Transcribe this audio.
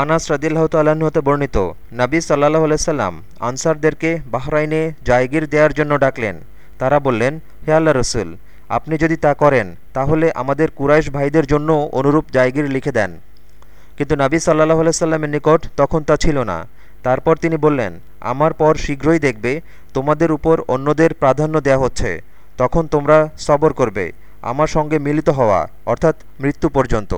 আনাস রদিল্লাহ তাল্লাহ্ন হতে বর্ণিত, নাবী সাল্লাহ আলাইসাল্লাম আনসারদেরকে বাহরাইনে জায়গির দেওয়ার জন্য ডাকলেন। তারা বললেন, হে আল্লাহ রসুল, আপনি যদি তা করেন, তাহলে আমাদের কুরাইশ ভাইদের জন্য অনুরূপ জায়গির লিখে দেন। কিন্তু নাবী সাল্লাহ আলাইসাল্লামের নিকট তখন তা ছিল না। তারপর তিনি বললেন, আমার পর শীঘ্রই দেখবে, তোমাদের উপর অন্যদের প্রাধান্য দেয়া হচ্ছে। তখন তোমরা সবর করবে, আমার সঙ্গে মিলিত হওয়া, অর্থাৎ মৃত্যু পর্যন্ত।